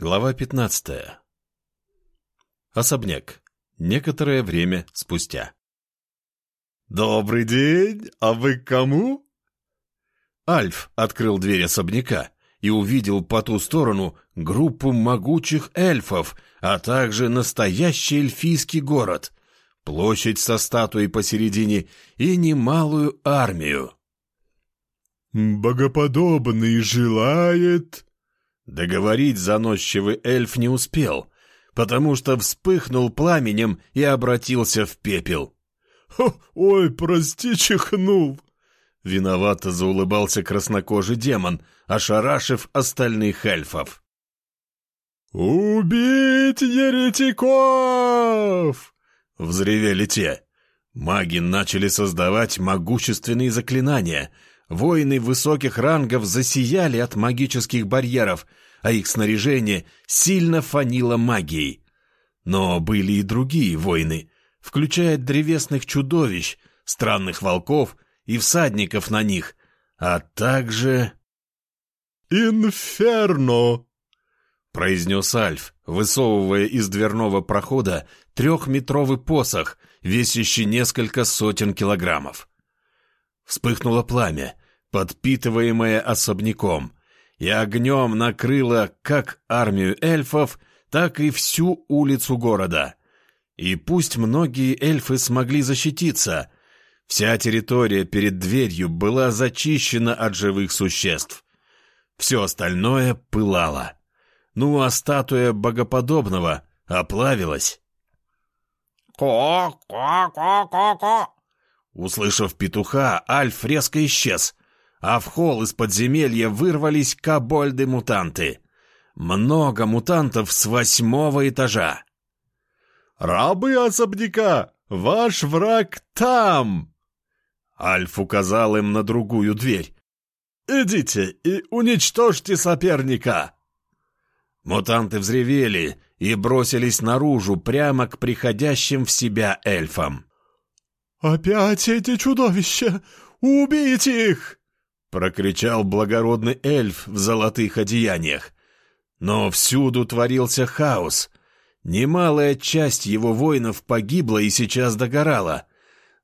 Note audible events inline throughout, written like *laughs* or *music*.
Глава 15. Особняк. Некоторое время спустя. «Добрый день! А вы к кому?» Альф открыл дверь особняка и увидел по ту сторону группу могучих эльфов, а также настоящий эльфийский город, площадь со статуей посередине и немалую армию. «Богоподобный желает...» Договорить заносчивый эльф не успел, потому что вспыхнул пламенем и обратился в пепел. «Ой, прости, чихнул!» Виновато заулыбался краснокожий демон, ошарашив остальных эльфов. «Убить еретиков!» — взревели те. Маги начали создавать могущественные заклинания — Воины высоких рангов засияли от магических барьеров, а их снаряжение сильно фанило магией. Но были и другие воины, включая древесных чудовищ, странных волков и всадников на них, а также... «Инферно!» — произнес Альф, высовывая из дверного прохода трехметровый посох, весящий несколько сотен килограммов. Вспыхнуло пламя, подпитываемое особняком, и огнем накрыло как армию эльфов, так и всю улицу города. И пусть многие эльфы смогли защититься, вся территория перед дверью была зачищена от живых существ. Все остальное пылало. Ну а статуя богоподобного оплавилась. «Ко-ко-ко-ко-ко!» Услышав петуха, Альф резко исчез, а в холл из подземелья вырвались кобольды-мутанты. Много мутантов с восьмого этажа. «Рабы особняка! Ваш враг там!» Альф указал им на другую дверь. «Идите и уничтожьте соперника!» Мутанты взревели и бросились наружу прямо к приходящим в себя эльфам. «Опять эти чудовища! Убейте их!» Прокричал благородный эльф в золотых одеяниях. Но всюду творился хаос. Немалая часть его воинов погибла и сейчас догорала.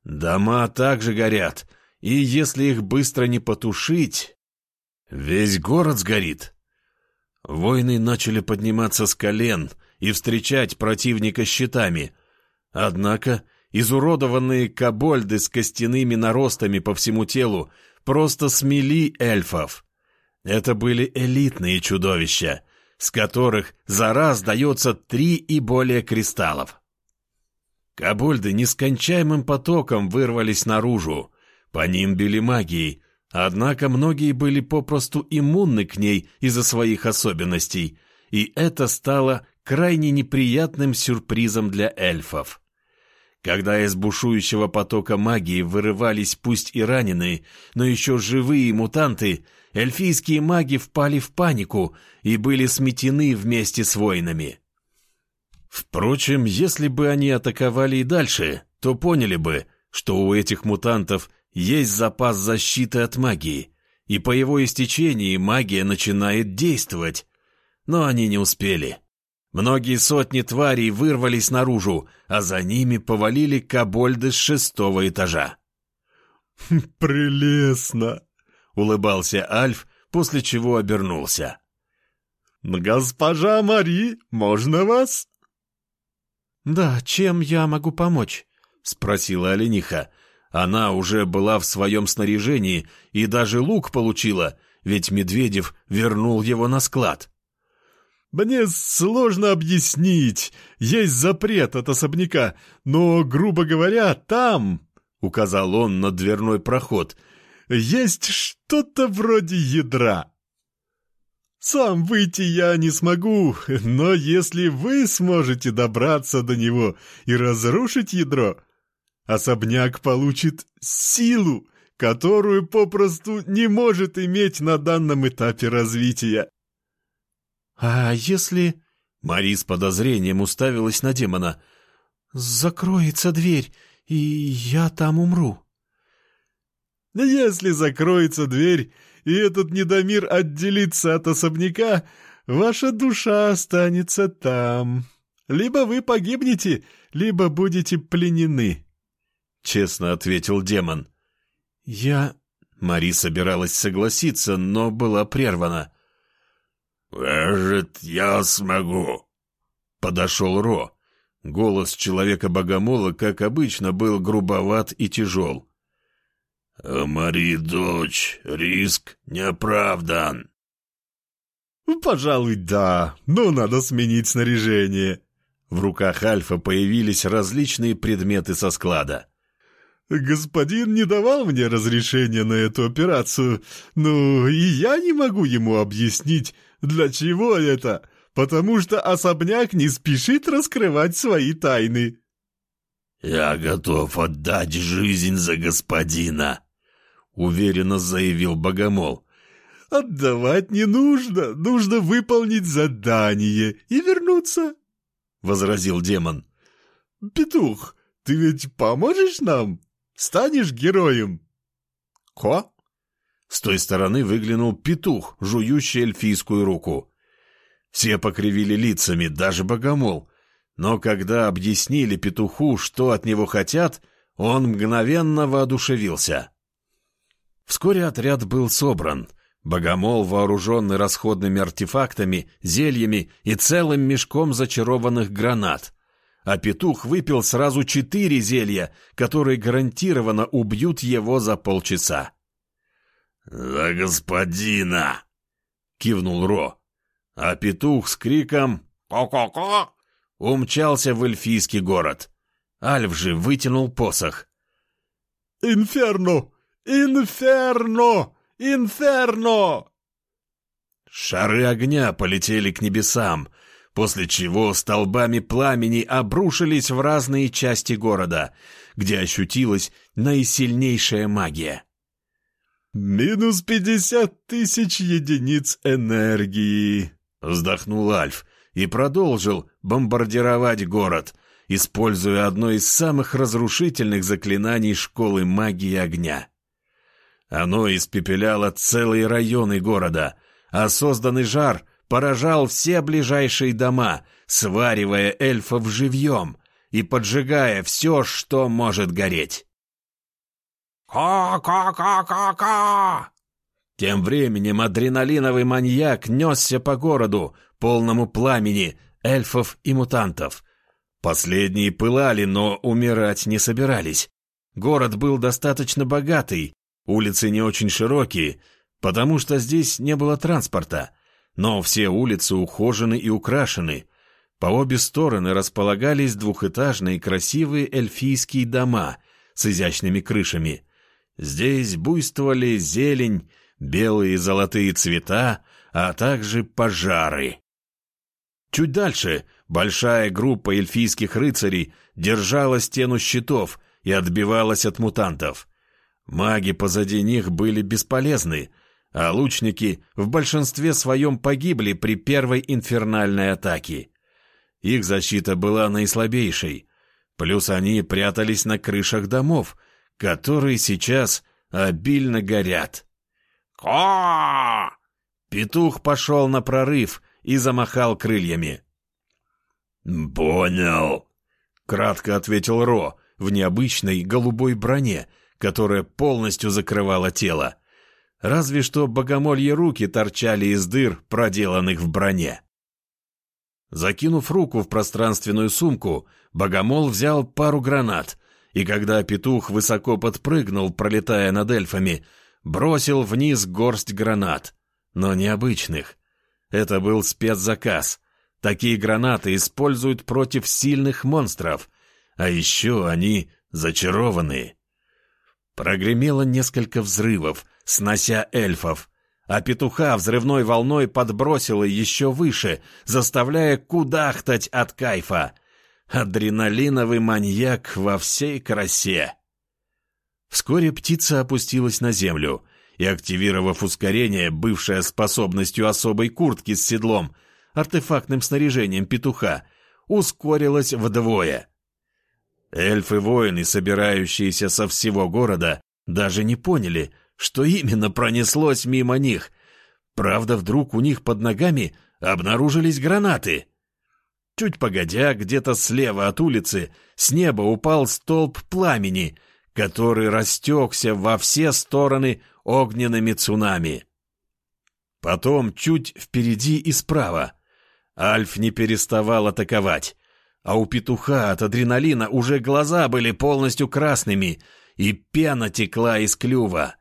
Дома также горят, и если их быстро не потушить, весь город сгорит. Воины начали подниматься с колен и встречать противника щитами. Однако изуродованные кобольды с костяными наростами по всему телу просто смели эльфов. Это были элитные чудовища, с которых за раз дается три и более кристаллов. Кобольды нескончаемым потоком вырвались наружу, по ним били магией, однако многие были попросту иммунны к ней из-за своих особенностей, и это стало крайне неприятным сюрпризом для эльфов. Когда из бушующего потока магии вырывались пусть и раненые, но еще живые мутанты, эльфийские маги впали в панику и были сметены вместе с воинами. Впрочем, если бы они атаковали и дальше, то поняли бы, что у этих мутантов есть запас защиты от магии, и по его истечении магия начинает действовать. Но они не успели. Многие сотни тварей вырвались наружу, а за ними повалили кобольды с шестого этажа. *laughs* «Прелестно!» — улыбался Альф, после чего обернулся. «Госпожа Мари, можно вас?» «Да, чем я могу помочь?» — спросила олениха. Она уже была в своем снаряжении и даже лук получила, ведь Медведев вернул его на склад. Мне сложно объяснить. Есть запрет от особняка, но, грубо говоря, там, — указал он на дверной проход, — есть что-то вроде ядра. Сам выйти я не смогу, но если вы сможете добраться до него и разрушить ядро, особняк получит силу, которую попросту не может иметь на данном этапе развития. «А если...» Мари с подозрением уставилась на демона. «Закроется дверь, и я там умру». «Если закроется дверь, и этот недомир отделится от особняка, ваша душа останется там. Либо вы погибнете, либо будете пленены», — честно ответил демон. «Я...» — Мари собиралась согласиться, но была прервана. «Может, я смогу?» Подошел Ро. Голос человека-богомола, как обычно, был грубоват и тяжел. «А Мари, дочь, риск не оправдан». «Пожалуй, да, но надо сменить снаряжение». В руках Альфа появились различные предметы со склада. «Господин не давал мне разрешения на эту операцию, но и я не могу ему объяснить, для чего это, потому что особняк не спешит раскрывать свои тайны». «Я готов отдать жизнь за господина», — уверенно заявил Богомол. «Отдавать не нужно, нужно выполнить задание и вернуться», — возразил демон. «Петух, ты ведь поможешь нам?» Станешь героем!» «Ко?» С той стороны выглянул петух, жующий эльфийскую руку. Все покривили лицами, даже богомол. Но когда объяснили петуху, что от него хотят, он мгновенно воодушевился. Вскоре отряд был собран. Богомол, вооруженный расходными артефактами, зельями и целым мешком зачарованных гранат а петух выпил сразу четыре зелья, которые гарантированно убьют его за полчаса. «За господина!» — кивнул Ро. А петух с криком «Ко-ко-ко!» умчался в эльфийский город. Альф же вытянул посох. «Инферно! Инферно! Инферно!» Шары огня полетели к небесам, после чего столбами пламени обрушились в разные части города, где ощутилась наисильнейшая магия. «Минус пятьдесят тысяч единиц энергии», — вздохнул Альф и продолжил бомбардировать город, используя одно из самых разрушительных заклинаний школы магии огня. Оно испепеляло целые районы города, а созданный жар — поражал все ближайшие дома, сваривая эльфов живьем и поджигая все, что может гореть. «Ка-ка-ка-ка-ка!» Тем временем адреналиновый маньяк несся по городу, полному пламени, эльфов и мутантов. Последние пылали, но умирать не собирались. Город был достаточно богатый, улицы не очень широкие, потому что здесь не было транспорта, но все улицы ухожены и украшены. По обе стороны располагались двухэтажные красивые эльфийские дома с изящными крышами. Здесь буйствовали зелень, белые и золотые цвета, а также пожары. Чуть дальше большая группа эльфийских рыцарей держала стену щитов и отбивалась от мутантов. Маги позади них были бесполезны — а лучники в большинстве своем погибли при первой инфернальной атаке. Их защита была наислабейшей, плюс они прятались на крышах домов, которые сейчас обильно горят. ко Петух пошел на прорыв и замахал крыльями. «Понял», — кратко ответил Ро в необычной голубой броне, которая полностью закрывала тело разве что богомольи руки торчали из дыр, проделанных в броне. Закинув руку в пространственную сумку, богомол взял пару гранат, и когда петух высоко подпрыгнул, пролетая над эльфами, бросил вниз горсть гранат, но необычных. Это был спецзаказ. Такие гранаты используют против сильных монстров, а еще они зачарованные. Прогремело несколько взрывов, снося эльфов, а петуха взрывной волной подбросило еще выше, заставляя кудахтать от кайфа. Адреналиновый маньяк во всей красе. Вскоре птица опустилась на землю и, активировав ускорение, бывшее способностью особой куртки с седлом, артефактным снаряжением петуха, ускорилась вдвое. Эльфы-воины, собирающиеся со всего города, даже не поняли — что именно пронеслось мимо них. Правда, вдруг у них под ногами обнаружились гранаты. Чуть погодя, где-то слева от улицы с неба упал столб пламени, который растекся во все стороны огненными цунами. Потом чуть впереди и справа. Альф не переставал атаковать, а у петуха от адреналина уже глаза были полностью красными, и пена текла из клюва.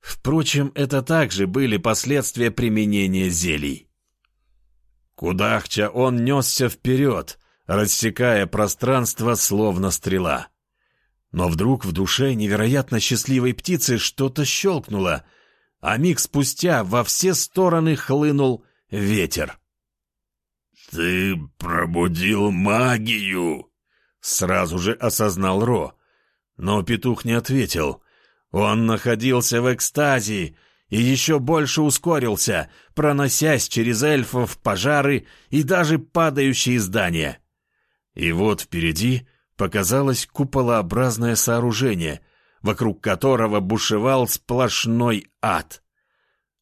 Впрочем, это также были последствия применения зелий. Кудахча он несся вперед, рассекая пространство, словно стрела. Но вдруг в душе невероятно счастливой птицы что-то щелкнуло, а миг спустя во все стороны хлынул ветер. «Ты пробудил магию!» — сразу же осознал Ро. Но петух не ответил. Он находился в экстазе, и еще больше ускорился, проносясь через эльфов, пожары и даже падающие здания. И вот впереди показалось куполообразное сооружение, вокруг которого бушевал сплошной ад.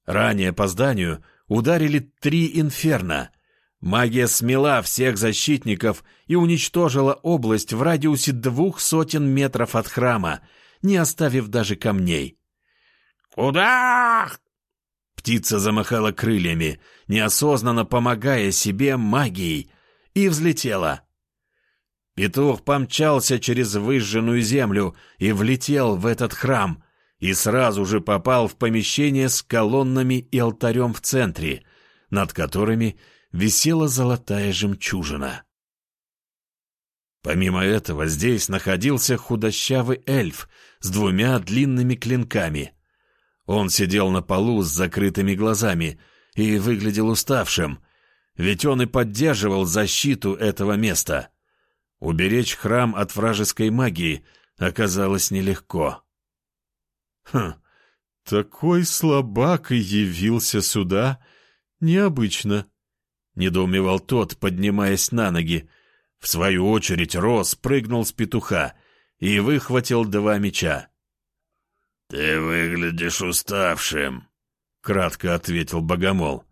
Ранее по зданию ударили три инферно. Магия смела всех защитников и уничтожила область в радиусе двух сотен метров от храма, не оставив даже камней. «Куда?» Птица замахала крыльями, неосознанно помогая себе магией, и взлетела. Петух помчался через выжженную землю и влетел в этот храм, и сразу же попал в помещение с колоннами и алтарем в центре, над которыми висела золотая жемчужина. Помимо этого здесь находился худощавый эльф с двумя длинными клинками — он сидел на полу с закрытыми глазами и выглядел уставшим, ведь он и поддерживал защиту этого места. Уберечь храм от вражеской магии оказалось нелегко. «Хм, такой слабак и явился сюда? Необычно», — недоумевал тот, поднимаясь на ноги. В свою очередь Рос прыгнул с петуха и выхватил два меча. «Ты выглядишь уставшим», — кратко ответил Богомол.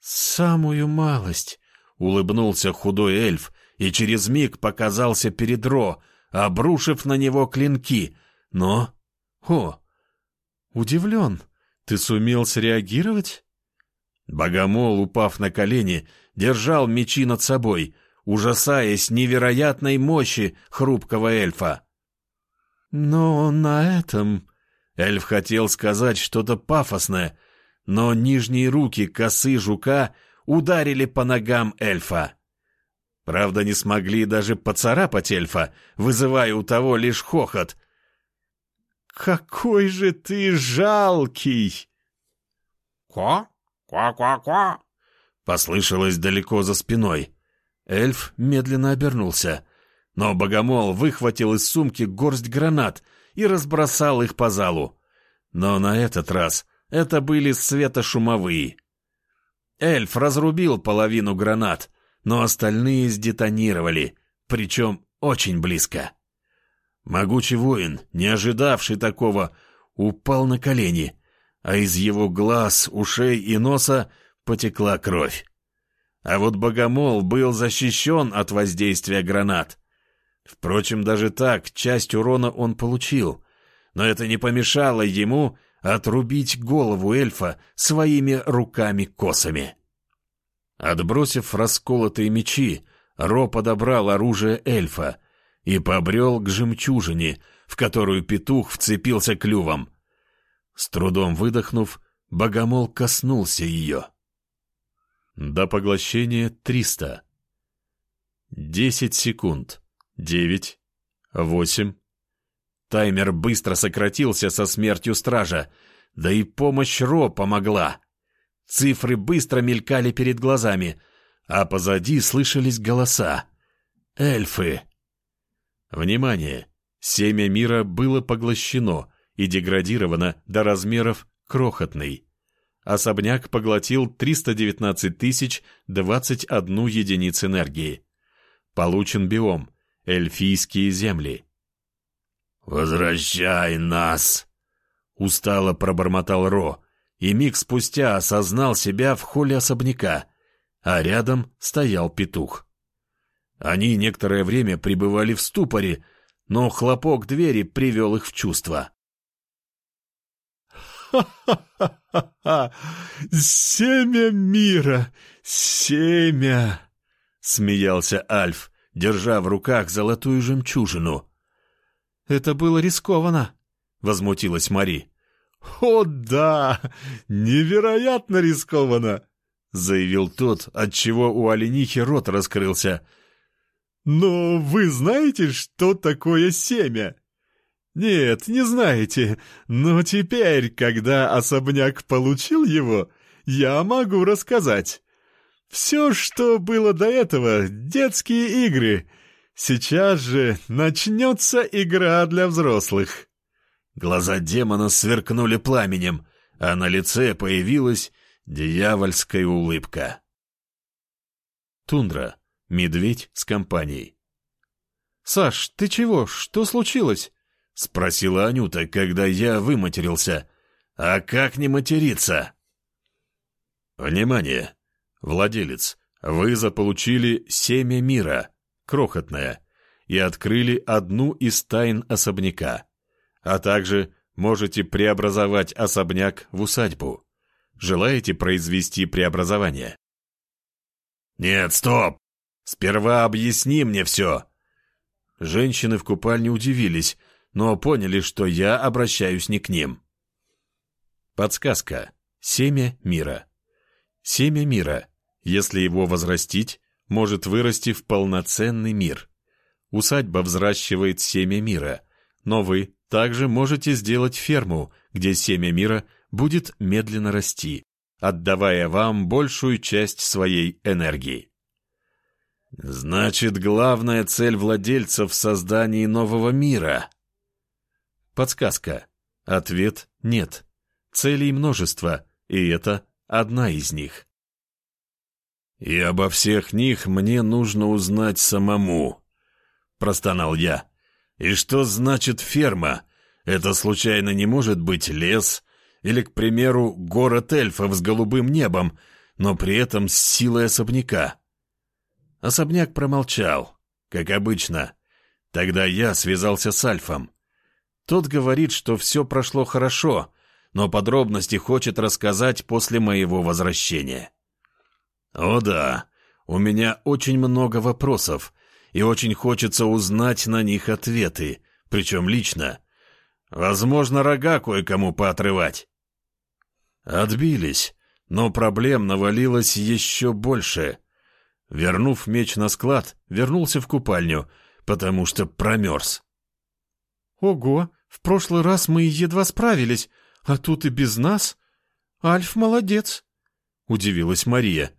«Самую малость», — улыбнулся худой эльф и через миг показался перед Ро, обрушив на него клинки. Но... О! Удивлен. Ты сумел среагировать? Богомол, упав на колени, держал мечи над собой, ужасаясь невероятной мощи хрупкого эльфа. Но на этом... Эльф хотел сказать что-то пафосное, но нижние руки косы жука ударили по ногам эльфа. Правда, не смогли даже поцарапать эльфа, вызывая у того лишь хохот. «Какой же ты жалкий!» «Ко? Ко-ко-ко!» Послышалось далеко за спиной. Эльф медленно обернулся но богомол выхватил из сумки горсть гранат и разбросал их по залу. Но на этот раз это были светошумовые. Эльф разрубил половину гранат, но остальные сдетонировали, причем очень близко. Могучий воин, не ожидавший такого, упал на колени, а из его глаз, ушей и носа потекла кровь. А вот богомол был защищен от воздействия гранат — Впрочем, даже так, часть урона он получил, но это не помешало ему отрубить голову эльфа своими руками-косами. Отбросив расколотые мечи, Ро подобрал оружие эльфа и побрел к жемчужине, в которую петух вцепился клювом. С трудом выдохнув, богомол коснулся ее. До поглощения триста. Десять секунд. Девять. Восемь. Таймер быстро сократился со смертью стража, да и помощь Ро помогла. Цифры быстро мелькали перед глазами, а позади слышались голоса. Эльфы. Внимание! Семя мира было поглощено и деградировано до размеров крохотный. Особняк поглотил 319 тысяч 21 единиц энергии. Получен биом – эльфийские земли. «Возвращай нас!» — устало пробормотал Ро и миг спустя осознал себя в холле особняка, а рядом стоял петух. Они некоторое время пребывали в ступоре, но хлопок двери привел их в чувство. «Ха-ха-ха-ха! Семя мира! Семя!» — смеялся Альф, держа в руках золотую жемчужину. «Это было рискованно», — возмутилась Мари. «О да! Невероятно рискованно!» — заявил тот, отчего у оленихи рот раскрылся. «Но вы знаете, что такое семя?» «Нет, не знаете, но теперь, когда особняк получил его, я могу рассказать. Все, что было до этого, детские игры. Сейчас же начнется игра для взрослых». Глаза демона сверкнули пламенем, а на лице появилась дьявольская улыбка. Тундра. Медведь с компанией. «Саш, ты чего? Что случилось?» — спросила Анюта, когда я выматерился. «А как не материться?» «Внимание! Владелец, вы заполучили семя мира, крохотное, и открыли одну из тайн особняка, а также можете преобразовать особняк в усадьбу. Желаете произвести преобразование?» «Нет, стоп! Сперва объясни мне все!» Женщины в купальне удивились, но поняли, что я обращаюсь не к ним. Подсказка. Семя мира. Семя мира, если его возрастить, может вырасти в полноценный мир. Усадьба взращивает семя мира, но вы также можете сделать ферму, где семя мира будет медленно расти, отдавая вам большую часть своей энергии. Значит, главная цель владельцев в создании нового мира. Подсказка. Ответ – нет. Целей множество, и это одна из них. «И обо всех них мне нужно узнать самому», — простонал я. «И что значит ферма? Это случайно не может быть лес или, к примеру, город эльфов с голубым небом, но при этом с силой особняка?» Особняк промолчал, как обычно. Тогда я связался с Альфом. Тот говорит, что все прошло хорошо, но подробности хочет рассказать после моего возвращения. О да, у меня очень много вопросов, и очень хочется узнать на них ответы, причем лично. Возможно, рога кое-кому поотрывать. Отбились, но проблем навалилось еще больше — Вернув меч на склад, вернулся в купальню, потому что промерз. «Ого, в прошлый раз мы едва справились, а тут и без нас. Альф молодец», — удивилась Мария.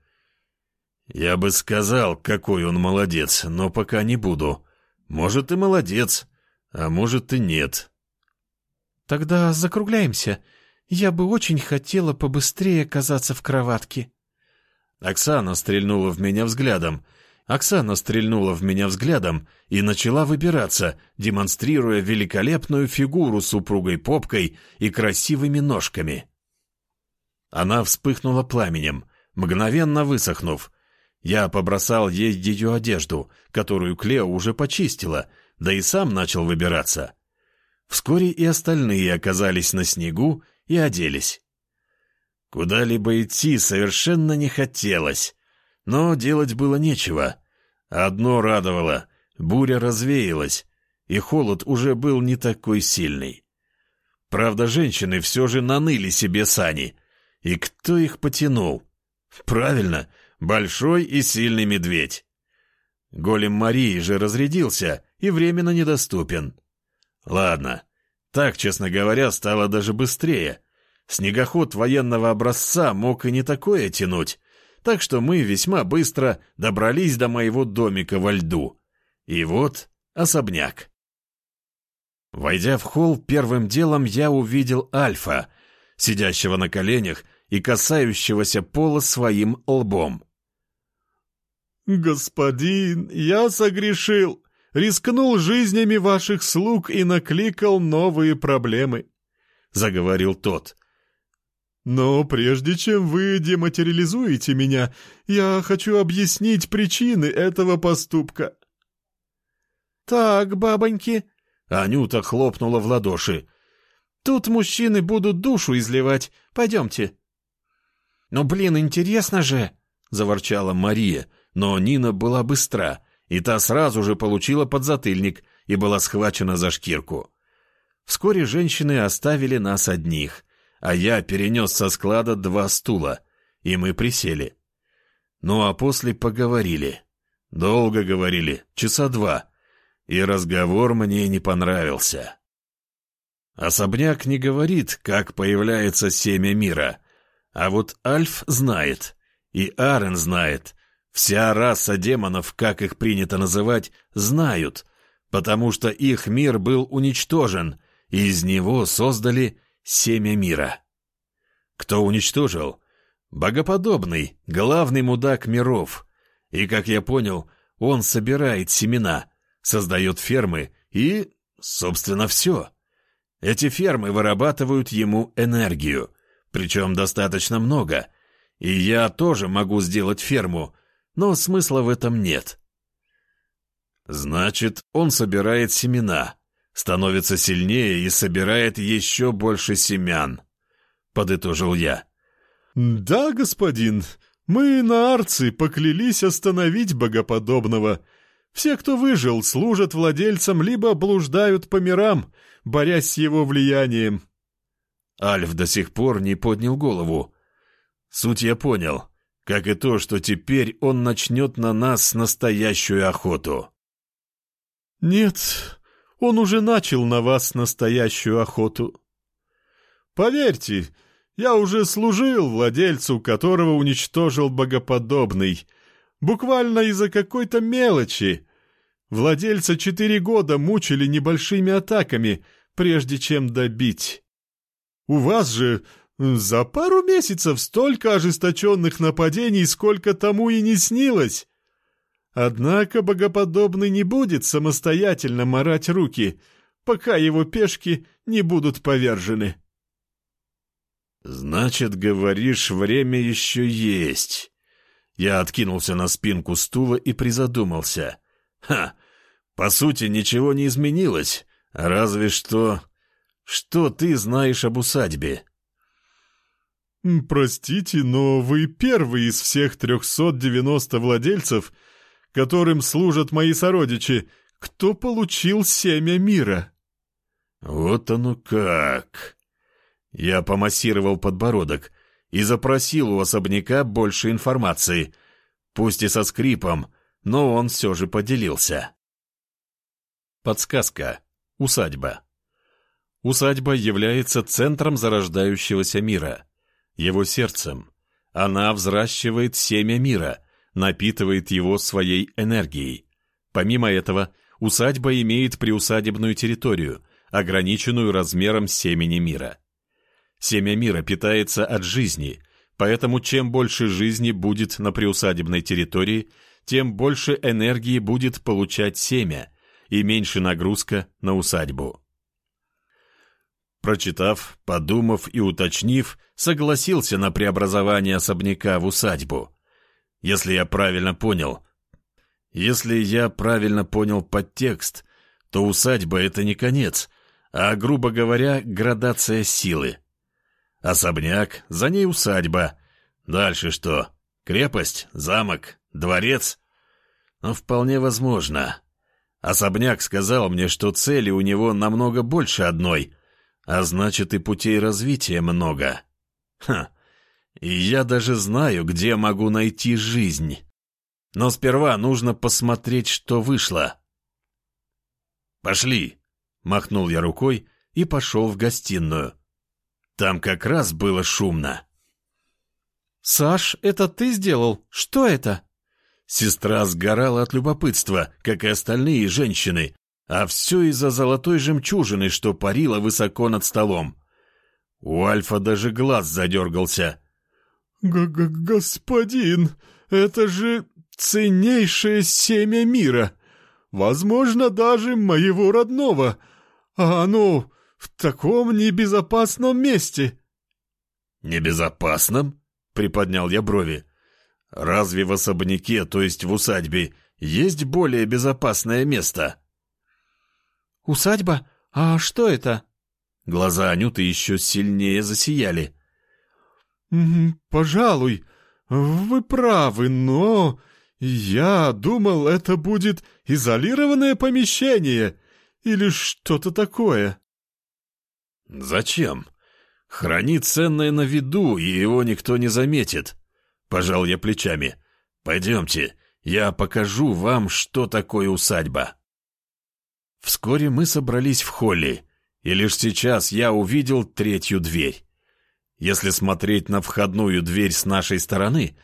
«Я бы сказал, какой он молодец, но пока не буду. Может, и молодец, а может, и нет». «Тогда закругляемся. Я бы очень хотела побыстрее оказаться в кроватке». Оксана стрельнула в меня взглядом. Оксана стрельнула в меня взглядом и начала выбираться, демонстрируя великолепную фигуру с упругой попкой и красивыми ножками. Она вспыхнула пламенем, мгновенно высохнув. Я побросал ей ее одежду, которую Клео уже почистила, да и сам начал выбираться. Вскоре и остальные оказались на снегу и оделись. Куда-либо идти совершенно не хотелось, но делать было нечего. Одно радовало — буря развеялась, и холод уже был не такой сильный. Правда, женщины все же наныли себе сани. И кто их потянул? Правильно, большой и сильный медведь. Голем Марии же разрядился и временно недоступен. Ладно, так, честно говоря, стало даже быстрее — Снегоход военного образца мог и не такое тянуть, так что мы весьма быстро добрались до моего домика во льду. И вот особняк. Войдя в холл, первым делом я увидел Альфа, сидящего на коленях и касающегося пола своим лбом. «Господин, я согрешил, рискнул жизнями ваших слуг и накликал новые проблемы», — заговорил тот. Но прежде чем вы дематериализуете меня, я хочу объяснить причины этого поступка». «Так, бабоньки», — Анюта хлопнула в ладоши. «Тут мужчины будут душу изливать. Пойдемте». «Ну, блин, интересно же!» — заворчала Мария, но Нина была быстра, и та сразу же получила подзатыльник и была схвачена за шкирку. Вскоре женщины оставили нас одних, а я перенес со склада два стула, и мы присели. Ну а после поговорили. Долго говорили, часа два, и разговор мне не понравился. Особняк не говорит, как появляется семя мира, а вот Альф знает, и Арен знает, вся раса демонов, как их принято называть, знают, потому что их мир был уничтожен, и из него создали семя мира. Кто уничтожил? Богоподобный, главный мудак миров. И, как я понял, он собирает семена, создает фермы и, собственно, все. Эти фермы вырабатывают ему энергию, причем достаточно много. И я тоже могу сделать ферму, но смысла в этом нет. Значит, он собирает семена, становится сильнее и собирает еще больше семян, подытожил я. «Да, господин, мы на Арции поклялись остановить богоподобного. Все, кто выжил, служат владельцам либо блуждают по мирам, борясь с его влиянием». Альф до сих пор не поднял голову. Суть я понял, как и то, что теперь он начнет на нас настоящую охоту. «Нет, он уже начал на вас настоящую охоту. Поверьте, я уже служил владельцу, которого уничтожил богоподобный, буквально из-за какой-то мелочи. Владельца четыре года мучили небольшими атаками, прежде чем добить. У вас же за пару месяцев столько ожесточенных нападений, сколько тому и не снилось. Однако богоподобный не будет самостоятельно марать руки, пока его пешки не будут повержены. «Значит, говоришь, время еще есть». Я откинулся на спинку стула и призадумался. «Ха! По сути, ничего не изменилось, разве что... Что ты знаешь об усадьбе?» «Простите, но вы первый из всех 390 владельцев — которым служат мои сородичи, кто получил семя мира. Вот оно как. Я помассировал подбородок и запросил у особняка больше информации, пусть и со скрипом, но он все же поделился. Подсказка. Усадьба. Усадьба является центром зарождающегося мира, его сердцем. Она взращивает семя мира — напитывает его своей энергией. Помимо этого, усадьба имеет приусадебную территорию, ограниченную размером семени мира. Семя мира питается от жизни, поэтому чем больше жизни будет на приусадебной территории, тем больше энергии будет получать семя и меньше нагрузка на усадьбу. Прочитав, подумав и уточнив, согласился на преобразование особняка в усадьбу – если я правильно понял. Если я правильно понял подтекст, то усадьба — это не конец, а, грубо говоря, градация силы. Особняк, за ней усадьба. Дальше что? Крепость, замок, дворец? Ну, вполне возможно. Особняк сказал мне, что цели у него намного больше одной, а значит и путей развития много. Ха, и я даже знаю, где могу найти жизнь. Но сперва нужно посмотреть, что вышло. «Пошли!» — махнул я рукой и пошел в гостиную. Там как раз было шумно. «Саш, это ты сделал? Что это?» Сестра сгорала от любопытства, как и остальные женщины, а все из-за золотой жемчужины, что парила высоко над столом. У Альфа даже глаз задергался — Г -г «Господин, это же ценнейшее семя мира, возможно, даже моего родного, а оно в таком небезопасном месте». «Небезопасном?» — приподнял я брови. «Разве в особняке, то есть в усадьбе, есть более безопасное место?» «Усадьба? А что это?» Глаза Анюты еще сильнее засияли. «Пожалуй, вы правы, но я думал, это будет изолированное помещение или что-то такое». «Зачем? Храни ценное на виду, и его никто не заметит». Пожал я плечами. «Пойдемте, я покажу вам, что такое усадьба». Вскоре мы собрались в холле, и лишь сейчас я увидел третью дверь. Если смотреть на входную дверь с нашей стороны,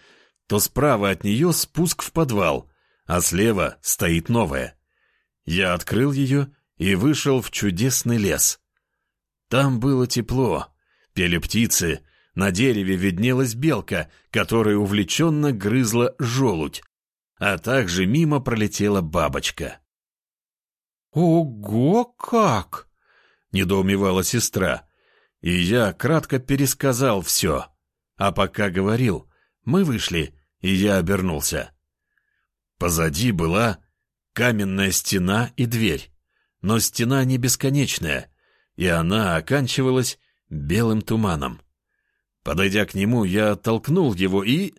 то справа от нее спуск в подвал, а слева стоит новая. Я открыл ее и вышел в чудесный лес. Там было тепло, пели птицы, на дереве виднелась белка, которая увлеченно грызла желудь, а также мимо пролетела бабочка. «Ого, как!» — недоумевала сестра. И я кратко пересказал все. А пока говорил, мы вышли, и я обернулся. Позади была каменная стена и дверь. Но стена не бесконечная, и она оканчивалась белым туманом. Подойдя к нему, я толкнул его и...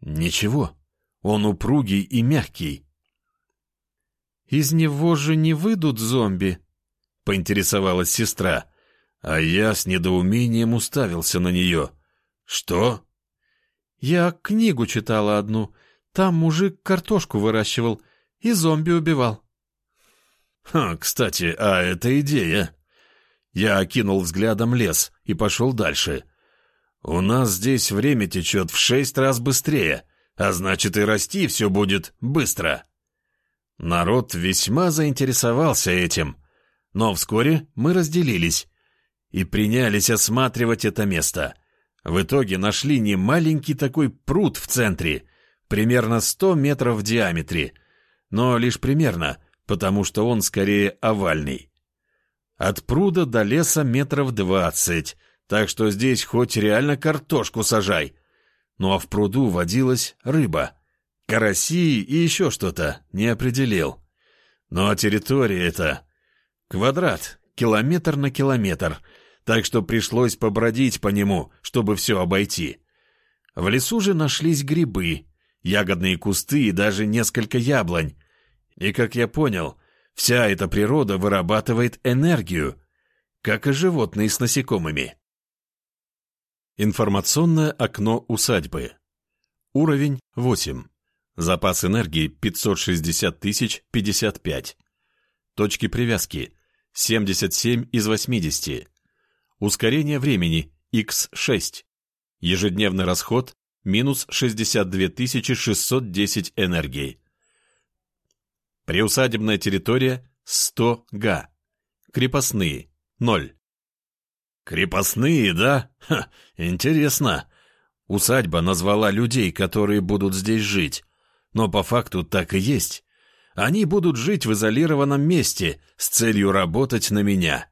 Ничего, он упругий и мягкий. «Из него же не выйдут зомби?» — поинтересовалась сестра, а я с недоумением уставился на нее. «Что?» «Я книгу читала одну. Там мужик картошку выращивал и зомби убивал». «Ха, кстати, а это идея!» Я окинул взглядом лес и пошел дальше. «У нас здесь время течет в шесть раз быстрее, а значит и расти все будет быстро». Народ весьма заинтересовался этим, но вскоре мы разделились и принялись осматривать это место. В итоге нашли не маленький такой пруд в центре, примерно сто метров в диаметре, но лишь примерно, потому что он скорее овальный. От пруда до леса метров двадцать, так что здесь хоть реально картошку сажай. Ну а в пруду водилась рыба, караси и еще что-то, не определил. Ну а территория это квадрат, километр на километр, так что пришлось побродить по нему, чтобы все обойти. В лесу же нашлись грибы, ягодные кусты и даже несколько яблонь. И, как я понял, Вся эта природа вырабатывает энергию, как и животные с насекомыми. Информационное окно усадьбы. Уровень 8. Запас энергии 560 тысяч 55. Точки привязки 77 из 80. Ускорение времени x6. Ежедневный расход минус 62 610 энергии. Приусадебная территория – 100 га. Крепостные – 0. Крепостные, да? Ха, интересно. Усадьба назвала людей, которые будут здесь жить. Но по факту так и есть. Они будут жить в изолированном месте с целью работать на меня.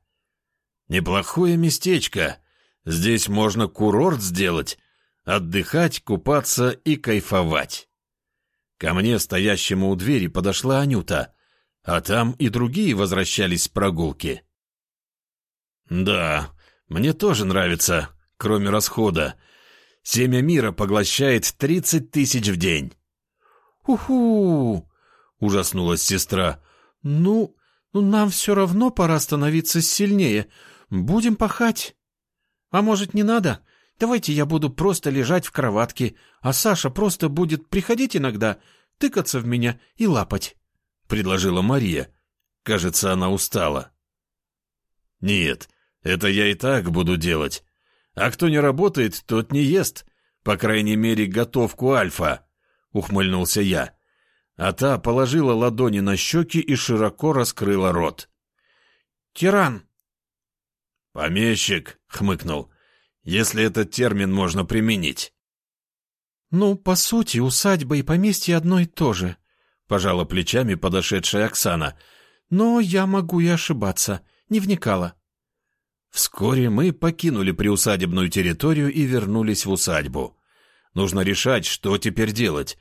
Неплохое местечко. Здесь можно курорт сделать, отдыхать, купаться и кайфовать. Ко мне, стоящему у двери, подошла Анюта, а там и другие возвращались с прогулки. «Да, мне тоже нравится, кроме расхода. Семя мира поглощает тридцать тысяч в день». «Уху!» — ужаснулась сестра. «Ну, ну, нам все равно пора становиться сильнее. Будем пахать. А может, не надо? Давайте я буду просто лежать в кроватке, а Саша просто будет приходить иногда, тыкаться в меня и лапать», — предложила Мария. Кажется, она устала. «Нет, это я и так буду делать. А кто не работает, тот не ест. По крайней мере, готовку альфа», — ухмыльнулся я. А та положила ладони на щеки и широко раскрыла рот. «Тиран!» «Помещик», — хмыкнул если этот термин можно применить. «Ну, по сути, усадьба и поместье одно и то же», — пожала плечами подошедшая Оксана. «Но я могу и ошибаться, не вникала». Вскоре мы покинули приусадебную территорию и вернулись в усадьбу. Нужно решать, что теперь делать.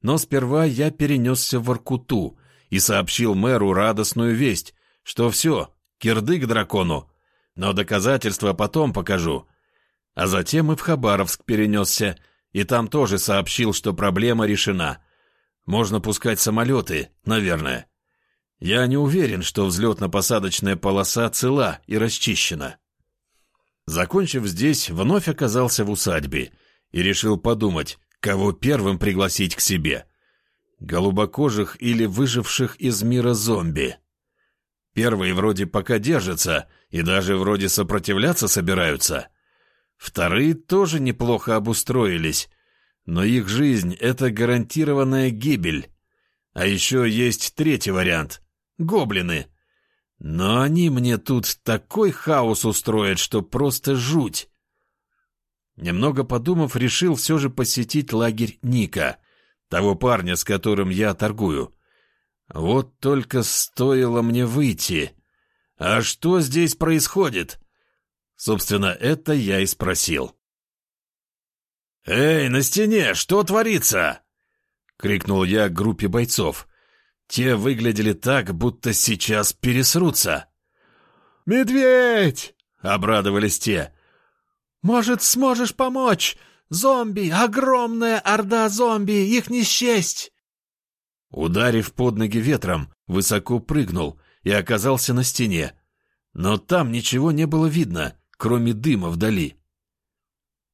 Но сперва я перенесся в Аркуту и сообщил мэру радостную весть, что все, кирдык дракону. Но доказательства потом покажу. А затем и в Хабаровск перенесся, и там тоже сообщил, что проблема решена. Можно пускать самолеты, наверное. Я не уверен, что взлетно-посадочная полоса цела и расчищена. Закончив здесь, вновь оказался в усадьбе и решил подумать, кого первым пригласить к себе. Голубокожих или выживших из мира зомби. Первые вроде пока держатся и даже вроде сопротивляться собираются. Вторые тоже неплохо обустроились, но их жизнь — это гарантированная гибель. А еще есть третий вариант — гоблины. Но они мне тут такой хаос устроят, что просто жуть. Немного подумав, решил все же посетить лагерь Ника, того парня, с которым я торгую. Вот только стоило мне выйти. А что здесь происходит? Собственно, это я и спросил. «Эй, на стене, что творится?» — крикнул я группе бойцов. Те выглядели так, будто сейчас пересрутся. «Медведь!» — обрадовались те. «Может, сможешь помочь? Зомби! Огромная орда зомби! Их не счесть!» Ударив под ноги ветром, высоко прыгнул и оказался на стене. Но там ничего не было видно, кроме дыма вдали.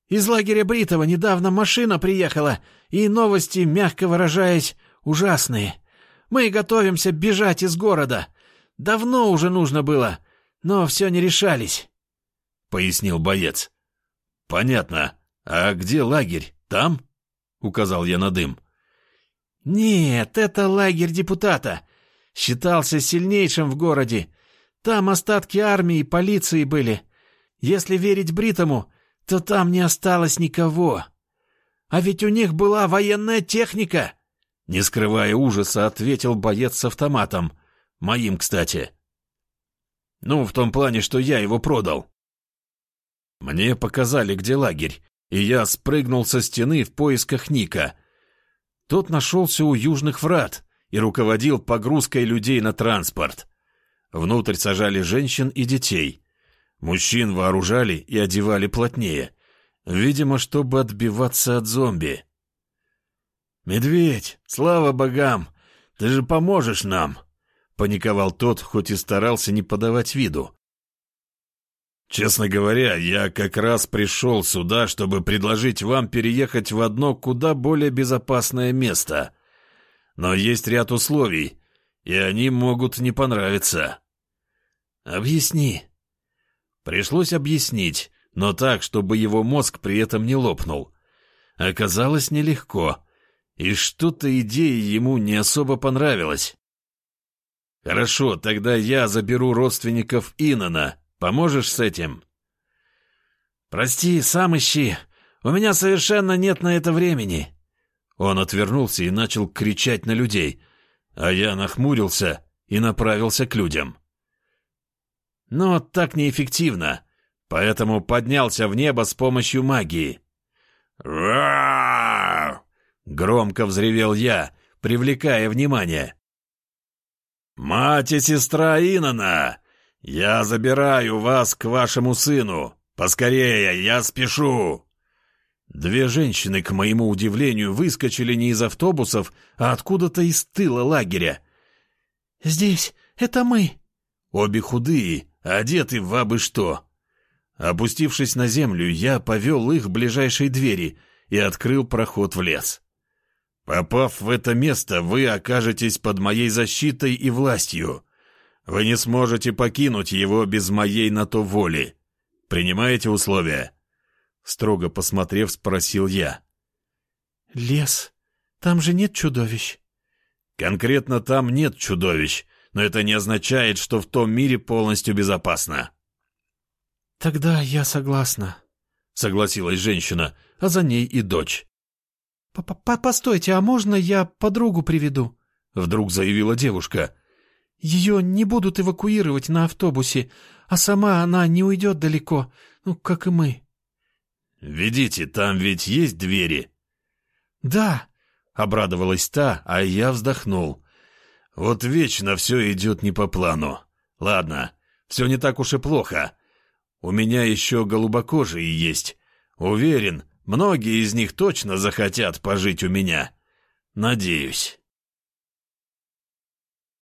«Из лагеря Бритова недавно машина приехала, и новости, мягко выражаясь, ужасные. Мы готовимся бежать из города. Давно уже нужно было, но все не решались», — пояснил боец. «Понятно. А где лагерь? Там?» — указал я на дым. «Нет, это лагерь депутата. Считался сильнейшим в городе. Там остатки армии и полиции были. Если верить Бритому, то там не осталось никого. А ведь у них была военная техника!» Не скрывая ужаса, ответил боец с автоматом. Моим, кстати. Ну, в том плане, что я его продал. Мне показали, где лагерь, и я спрыгнул со стены в поисках Ника. Тот нашелся у южных врат и руководил погрузкой людей на транспорт. Внутрь сажали женщин и детей. Мужчин вооружали и одевали плотнее, видимо, чтобы отбиваться от зомби. «Медведь, слава богам, ты же поможешь нам!» — паниковал тот, хоть и старался не подавать виду. Честно говоря, я как раз пришел сюда, чтобы предложить вам переехать в одно куда более безопасное место. Но есть ряд условий, и они могут не понравиться. Объясни. Пришлось объяснить, но так, чтобы его мозг при этом не лопнул. Оказалось нелегко, и что-то идея ему не особо понравилась. Хорошо, тогда я заберу родственников Инана, Поможешь с этим?» «Прости, сам ищи. У меня совершенно нет на это времени». Он отвернулся и начал кричать на людей, а я нахмурился и направился к людям. Но так неэффективно, поэтому поднялся в небо с помощью магии. «Ра!» — громко взревел я, привлекая внимание. «Мать и сестра Инана! «Я забираю вас к вашему сыну! Поскорее, я спешу!» Две женщины, к моему удивлению, выскочили не из автобусов, а откуда-то из тыла лагеря. «Здесь, это мы!» Обе худые, одеты в абы что. Опустившись на землю, я повел их к ближайшей двери и открыл проход в лес. Попав в это место, вы окажетесь под моей защитой и властью. Вы не сможете покинуть его без моей на то воли. Принимаете условия?» Строго посмотрев, спросил я. «Лес? Там же нет чудовищ?» «Конкретно там нет чудовищ, но это не означает, что в том мире полностью безопасно». «Тогда я согласна», — согласилась женщина, а за ней и дочь. П -п «Постойте, а можно я подругу приведу?» — вдруг заявила девушка. Ее не будут эвакуировать на автобусе, а сама она не уйдет далеко, ну, как и мы». «Ведите, там ведь есть двери?» «Да», — обрадовалась та, а я вздохнул. «Вот вечно все идет не по плану. Ладно, все не так уж и плохо. У меня еще голубокожие есть. Уверен, многие из них точно захотят пожить у меня. Надеюсь».